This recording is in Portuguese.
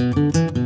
Música